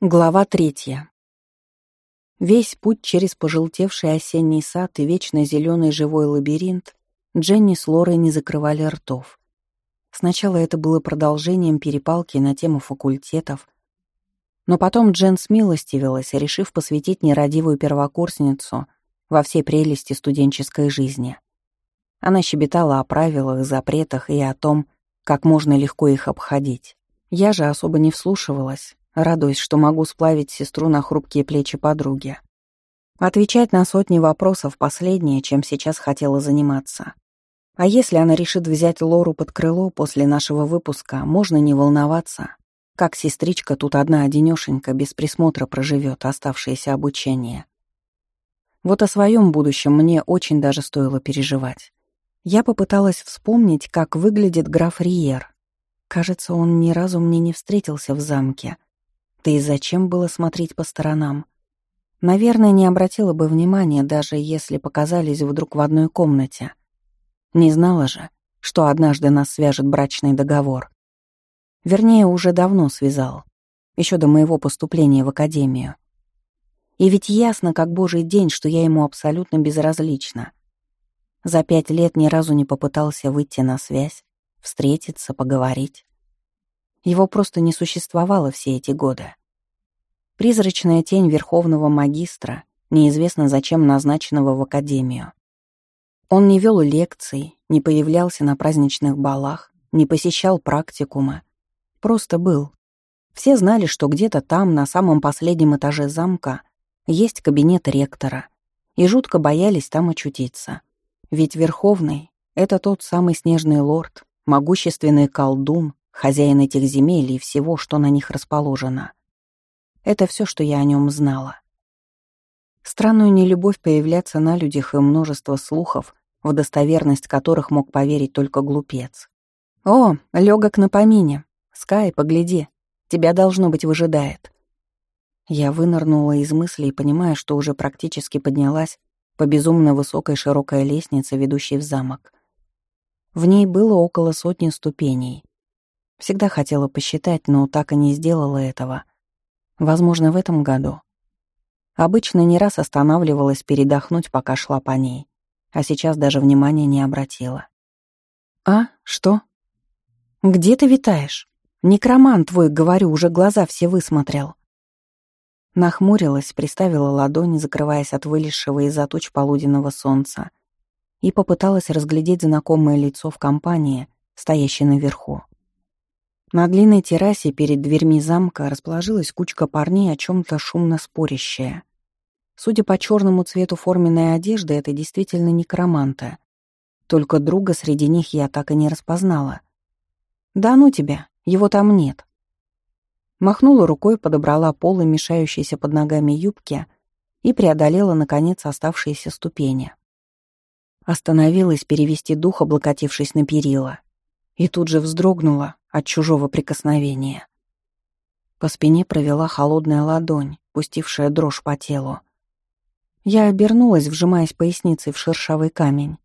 Глава третья. Весь путь через пожелтевший осенний сад и вечно зеленый живой лабиринт Дженни с Лорой не закрывали ртов. Сначала это было продолжением перепалки на тему факультетов, но потом Джен смилостивилась, решив посвятить нерадивую первокурсницу во все прелести студенческой жизни. Она щебетала о правилах, запретах и о том, как можно легко их обходить. Я же особо не вслушивалась, радуясь, что могу сплавить сестру на хрупкие плечи подруги. Отвечать на сотни вопросов — последнее, чем сейчас хотела заниматься. А если она решит взять Лору под крыло после нашего выпуска, можно не волноваться, как сестричка тут одна-одинёшенька без присмотра проживет оставшееся обучение. Вот о своем будущем мне очень даже стоило переживать. Я попыталась вспомнить, как выглядит граф Риер. Кажется, он ни разу мне не встретился в замке — да и зачем было смотреть по сторонам? Наверное, не обратила бы внимания, даже если показались вдруг в одной комнате. Не знала же, что однажды нас свяжет брачный договор. Вернее, уже давно связал, еще до моего поступления в академию. И ведь ясно, как божий день, что я ему абсолютно безразлична. За пять лет ни разу не попытался выйти на связь, встретиться, поговорить. Его просто не существовало все эти годы. Призрачная тень верховного магистра, неизвестно зачем назначенного в академию. Он не вел лекций, не появлялся на праздничных балах, не посещал практикума. Просто был. Все знали, что где-то там, на самом последнем этаже замка, есть кабинет ректора, и жутко боялись там очутиться. Ведь Верховный — это тот самый Снежный Лорд, могущественный колдун, хозяин этих земель и всего, что на них расположено. Это все, что я о нем знала. Странную нелюбовь появляться на людях и множество слухов, в достоверность которых мог поверить только глупец. «О, легок на помине! Скай, погляди! Тебя, должно быть, выжидает!» Я вынырнула из мыслей, понимая, что уже практически поднялась по безумно высокой широкой лестнице, ведущей в замок. В ней было около сотни ступеней. Всегда хотела посчитать, но так и не сделала этого. Возможно, в этом году. Обычно не раз останавливалась передохнуть, пока шла по ней, а сейчас даже внимания не обратила. «А? Что?» «Где ты витаешь? Некроман твой, говорю, уже глаза все высмотрел». Нахмурилась, приставила ладони, закрываясь от вылезшего из-за туч полуденного солнца, и попыталась разглядеть знакомое лицо в компании, стоящей наверху. На длинной террасе перед дверьми замка расположилась кучка парней, о чем-то шумно спорящая. Судя по черному цвету форменной одежды, это действительно некроманта. Только друга среди них я так и не распознала. «Да ну тебя, его там нет». Махнула рукой, подобрала полы, мешающиеся под ногами юбки, и преодолела, наконец, оставшиеся ступени. Остановилась перевести дух, облокотившись на перила. И тут же вздрогнула, от чужого прикосновения. По спине провела холодная ладонь, пустившая дрожь по телу. Я обернулась, вжимаясь поясницей в шершавый камень,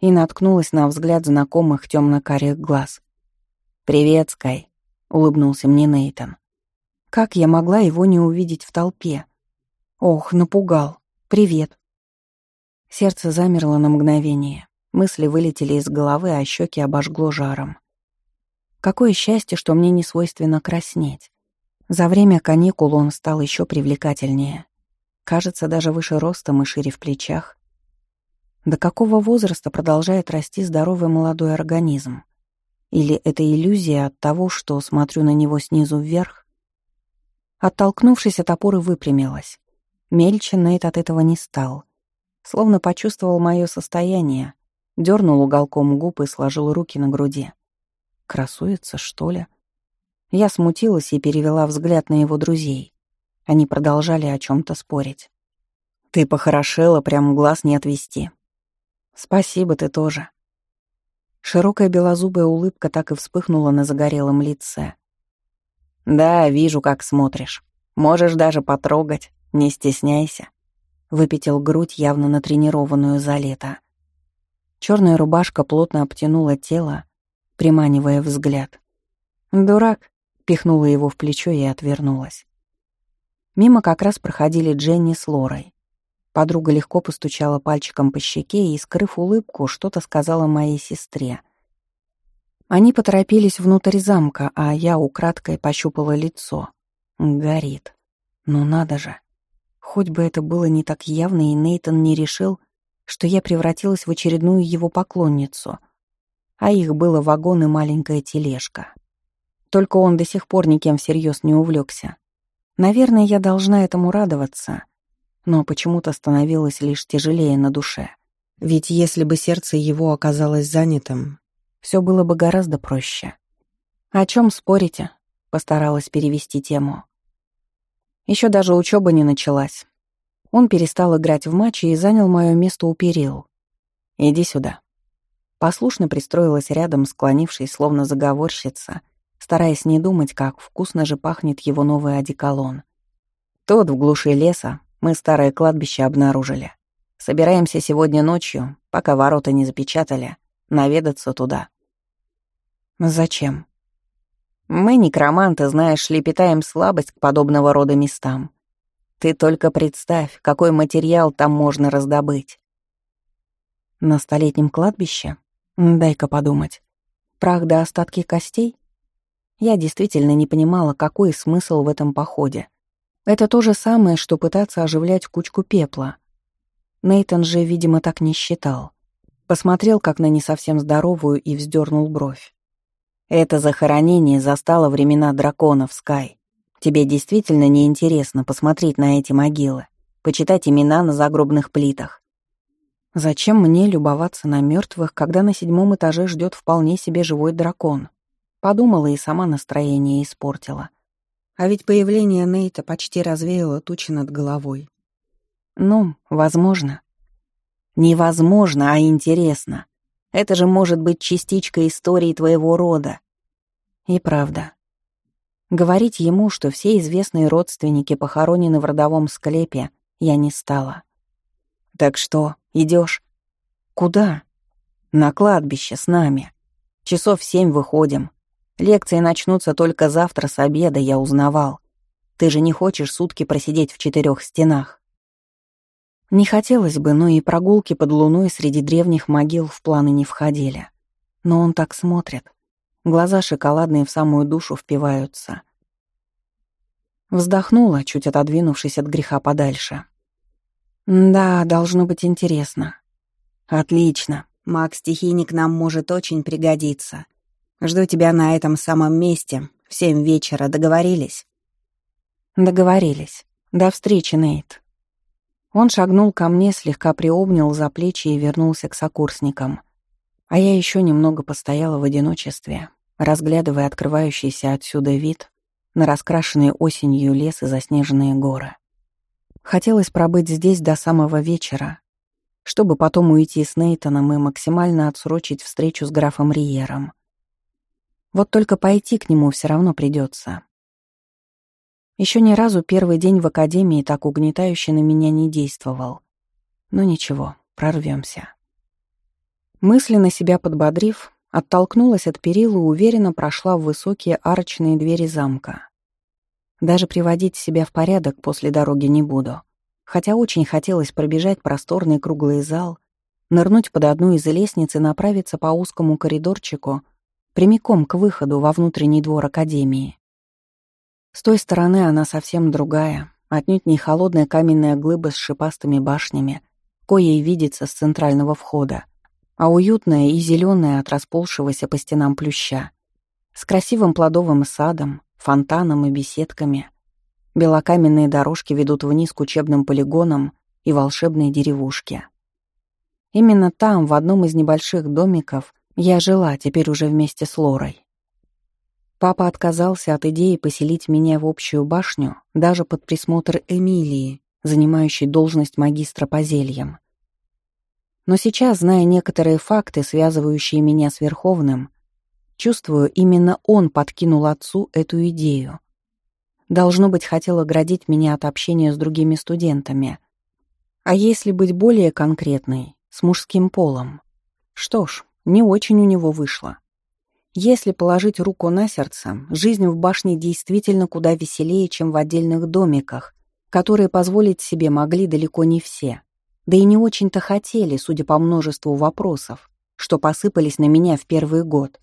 и наткнулась на взгляд знакомых темно-карих глаз. «Привет, Скай», — улыбнулся мне Нейтон. Как я могла его не увидеть в толпе? Ох, напугал. Привет. Сердце замерло на мгновение. Мысли вылетели из головы, а щеки обожгло жаром. Какое счастье, что мне не свойственно краснеть. За время каникул он стал еще привлекательнее. Кажется, даже выше ростом и шире в плечах. До какого возраста продолжает расти здоровый молодой организм? Или это иллюзия от того, что смотрю на него снизу вверх? Оттолкнувшись от опоры, выпрямилась. Мельче Нейт от этого не стал. Словно почувствовал мое состояние, дернул уголком губ и сложил руки на груди. Красуется, что ли? Я смутилась и перевела взгляд на его друзей. Они продолжали о чем-то спорить. «Ты похорошела, прям глаз не отвести». «Спасибо, ты тоже». Широкая белозубая улыбка так и вспыхнула на загорелом лице. «Да, вижу, как смотришь. Можешь даже потрогать, не стесняйся». Выпятил грудь, явно натренированную за лето. Черная рубашка плотно обтянула тело, приманивая взгляд. «Дурак!» — пихнула его в плечо и отвернулась. Мимо как раз проходили Дженни с Лорой. Подруга легко постучала пальчиком по щеке и, скрыв улыбку, что-то сказала моей сестре. Они поторопились внутрь замка, а я украдкой пощупала лицо. Горит. Ну надо же. Хоть бы это было не так явно, и Нейтон не решил, что я превратилась в очередную его поклонницу — а их было вагон и маленькая тележка. Только он до сих пор никем всерьез не увлекся. Наверное, я должна этому радоваться, но почему-то становилось лишь тяжелее на душе. Ведь если бы сердце его оказалось занятым, все было бы гораздо проще. «О чем спорите?» — постаралась перевести тему. Еще даже учеба не началась. Он перестал играть в матчи и занял мое место у перил. «Иди сюда», Послушно пристроилась рядом, склонившись, словно заговорщица, стараясь не думать, как вкусно же пахнет его новый одеколон. Тот в глуши леса мы старое кладбище обнаружили. Собираемся сегодня ночью, пока ворота не запечатали, наведаться туда. Зачем? Мы, некроманты, знаешь ли, слабость к подобного рода местам. Ты только представь, какой материал там можно раздобыть. На столетнем кладбище Дай-ка подумать. Прах до остатки костей? Я действительно не понимала, какой смысл в этом походе. Это то же самое, что пытаться оживлять кучку пепла. Нейтон же, видимо, так не считал. Посмотрел, как на не совсем здоровую, и вздернул бровь. «Это захоронение застало времена драконов, Скай. Тебе действительно неинтересно посмотреть на эти могилы, почитать имена на загробных плитах. Зачем мне любоваться на мертвых, когда на седьмом этаже ждет вполне себе живой дракон? Подумала и сама настроение испортила. А ведь появление Нейта почти развеяло тучи над головой. Ну, возможно. Невозможно, а интересно. Это же может быть частичка истории твоего рода. И правда. Говорить ему, что все известные родственники похоронены в родовом склепе, я не стала. Так что, Идешь? Куда? На кладбище с нами. Часов семь выходим. Лекции начнутся только завтра с обеда, я узнавал. Ты же не хочешь сутки просидеть в четырех стенах. Не хотелось бы, но и прогулки под луной среди древних могил в планы не входили. Но он так смотрит. Глаза шоколадные в самую душу впиваются. Вздохнула, чуть отодвинувшись от греха подальше. Да, должно быть интересно. Отлично. Маг-стихийник нам может очень пригодиться. Жду тебя на этом самом месте. В семь вечера договорились? Договорились. До встречи, Нейт. Он шагнул ко мне, слегка приобнял за плечи и вернулся к сокурсникам. А я еще немного постояла в одиночестве, разглядывая открывающийся отсюда вид на раскрашенные осенью лес и заснеженные горы. Хотелось пробыть здесь до самого вечера, чтобы потом уйти с Нейтаном и максимально отсрочить встречу с графом Риером. Вот только пойти к нему все равно придется. Еще ни разу первый день в академии так угнетающе на меня не действовал. Но ничего, прорвемся. Мысленно себя подбодрив, оттолкнулась от перила и уверенно прошла в высокие арочные двери замка. Даже приводить себя в порядок после дороги не буду. Хотя очень хотелось пробежать просторный круглый зал, нырнуть под одну из лестниц и направиться по узкому коридорчику прямиком к выходу во внутренний двор Академии. С той стороны она совсем другая, отнюдь не холодная каменная глыба с шипастыми башнями, коей видится с центрального входа, а уютная и зеленая от расползшегося по стенам плюща, с красивым плодовым садом, фонтаном и беседками. Белокаменные дорожки ведут вниз к учебным полигонам и волшебной деревушке. Именно там, в одном из небольших домиков, я жила, теперь уже вместе с Лорой. Папа отказался от идеи поселить меня в общую башню, даже под присмотр Эмилии, занимающей должность магистра по зельям. Но сейчас, зная некоторые факты, связывающие меня с Верховным, Чувствую, именно он подкинул отцу эту идею. Должно быть, хотел оградить меня от общения с другими студентами. А если быть более конкретной, с мужским полом? Что ж, не очень у него вышло. Если положить руку на сердце, жизнь в башне действительно куда веселее, чем в отдельных домиках, которые позволить себе могли далеко не все. Да и не очень-то хотели, судя по множеству вопросов, что посыпались на меня в первый год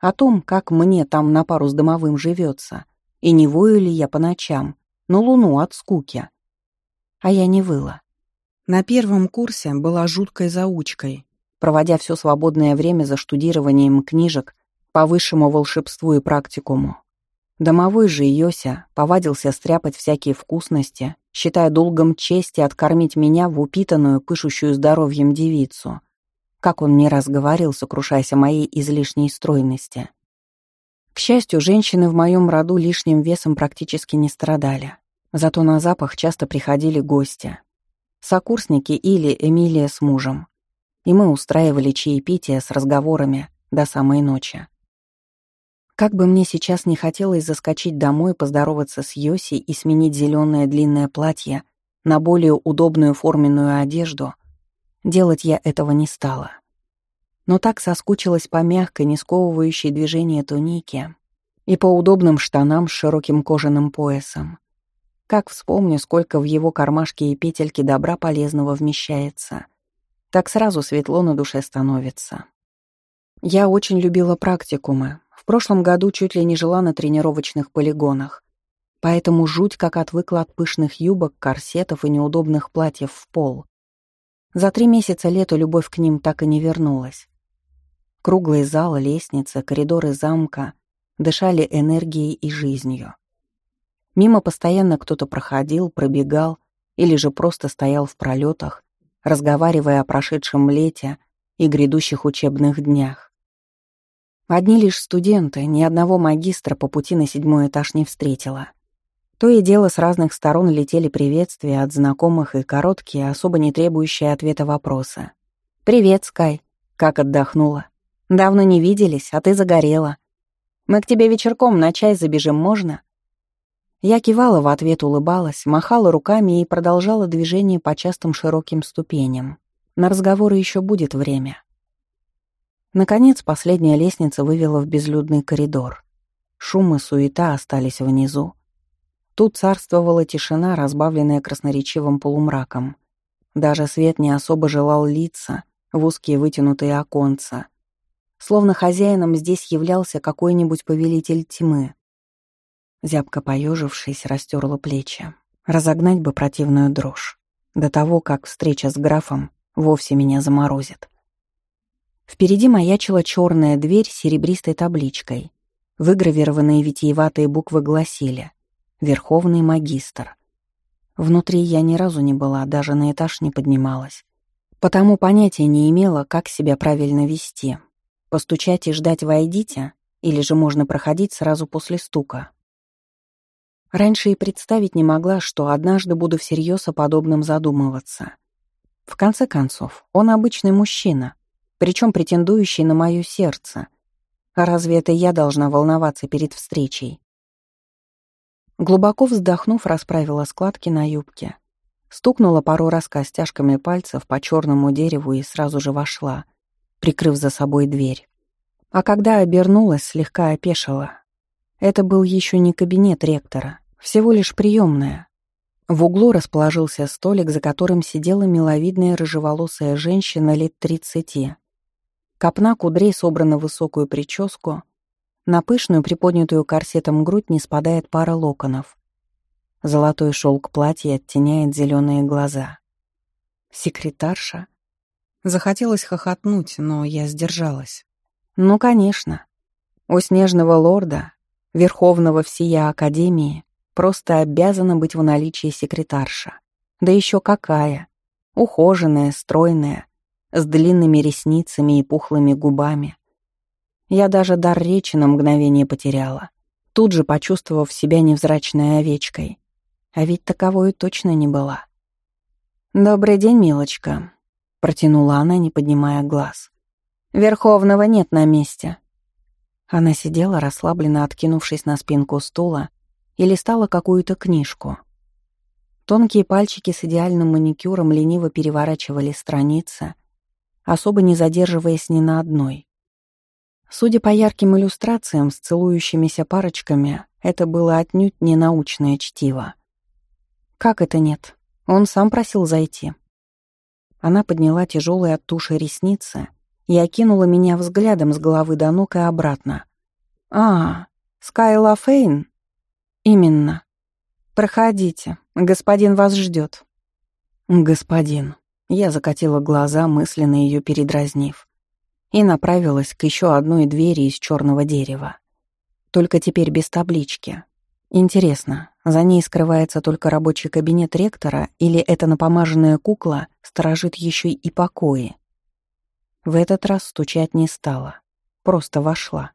о том, как мне там на пару с домовым живется, и не вою ли я по ночам, на луну от скуки. А я не выла. На первом курсе была жуткой заучкой, проводя все свободное время за штудированием книжек по высшему волшебству и практикуму. Домовой же Йося повадился стряпать всякие вкусности, считая долгом чести откормить меня в упитанную, пышущую здоровьем девицу как он не раз говорил, сокрушаясь о моей излишней стройности. К счастью, женщины в моем роду лишним весом практически не страдали. Зато на запах часто приходили гости. Сокурсники или Эмилия с мужем. И мы устраивали чаепитие с разговорами до самой ночи. Как бы мне сейчас не хотелось заскочить домой, поздороваться с Йоси и сменить зеленое длинное платье на более удобную форменную одежду — Делать я этого не стала. Но так соскучилась по мягкой, не сковывающей движения туники и по удобным штанам с широким кожаным поясом. Как вспомню, сколько в его кармашке и петельке добра полезного вмещается, так сразу светло на душе становится. Я очень любила практикумы. В прошлом году чуть ли не жила на тренировочных полигонах. Поэтому жуть как отвыкла от пышных юбок, корсетов и неудобных платьев в пол. За три месяца лету любовь к ним так и не вернулась. Круглый зал, лестница, коридоры замка дышали энергией и жизнью. Мимо постоянно кто-то проходил, пробегал или же просто стоял в пролетах, разговаривая о прошедшем лете и грядущих учебных днях. Одни лишь студенты, ни одного магистра по пути на седьмой этаж не встретила. То и дело с разных сторон летели приветствия от знакомых и короткие, особо не требующие ответа вопроса. «Привет, Скай. Как отдохнула? Давно не виделись, а ты загорела. Мы к тебе вечерком на чай забежим, можно?» Я кивала в ответ, улыбалась, махала руками и продолжала движение по частым широким ступеням. На разговоры еще будет время. Наконец, последняя лестница вывела в безлюдный коридор. Шум и суета остались внизу. Тут царствовала тишина, разбавленная красноречивым полумраком. Даже свет не особо желал литься в узкие вытянутые оконца. Словно хозяином здесь являлся какой-нибудь повелитель тьмы. Зябко поежившись, растерла плечи. Разогнать бы противную дрожь. До того, как встреча с графом вовсе меня заморозит. Впереди маячила черная дверь с серебристой табличкой. Выгравированные витиеватые буквы гласили — верховный магистр. Внутри я ни разу не была, даже на этаж не поднималась. Потому понятия не имела, как себя правильно вести. Постучать и ждать «войдите» или же можно проходить сразу после стука. Раньше и представить не могла, что однажды буду всерьез о подобном задумываться. В конце концов, он обычный мужчина, причем претендующий на мое сердце. А разве это я должна волноваться перед встречей? Глубоко вздохнув, расправила складки на юбке. Стукнула пару раз костяшками пальцев по черному дереву и сразу же вошла, прикрыв за собой дверь. А когда обернулась, слегка опешила. Это был еще не кабинет ректора, всего лишь приемная. В углу расположился столик, за которым сидела миловидная рыжеволосая женщина лет тридцати. Копна кудрей собрана в высокую прическу, на пышную приподнятую корсетом грудь не спадает пара локонов. Золотой шелк платья оттеняет зеленые глаза. Секретарша? Захотелось хохотнуть, но я сдержалась. Ну, конечно. У снежного лорда, верховного всея Академии, просто обязана быть в наличии секретарша. Да еще какая! Ухоженная, стройная, с длинными ресницами и пухлыми губами, я даже дар речи на мгновение потеряла, тут же почувствовав себя невзрачной овечкой. А ведь таковой точно не была. «Добрый день, милочка», — протянула она, не поднимая глаз. «Верховного нет на месте». Она сидела, расслабленно откинувшись на спинку стула, и листала какую-то книжку. Тонкие пальчики с идеальным маникюром лениво переворачивали страницы, особо не задерживаясь ни на одной. Судя по ярким иллюстрациям с целующимися парочками, это было отнюдь не научное чтиво. «Как это нет? Он сам просил зайти». Она подняла тяжелые от туши ресницы и окинула меня взглядом с головы до ног и обратно. «А, Скайла Фейн?» «Именно. Проходите, господин вас ждет». «Господин». Я закатила глаза, мысленно ее передразнив и направилась к еще одной двери из черного дерева. Только теперь без таблички. Интересно, за ней скрывается только рабочий кабинет ректора или эта напомаженная кукла сторожит еще и покои? В этот раз стучать не стала, просто вошла.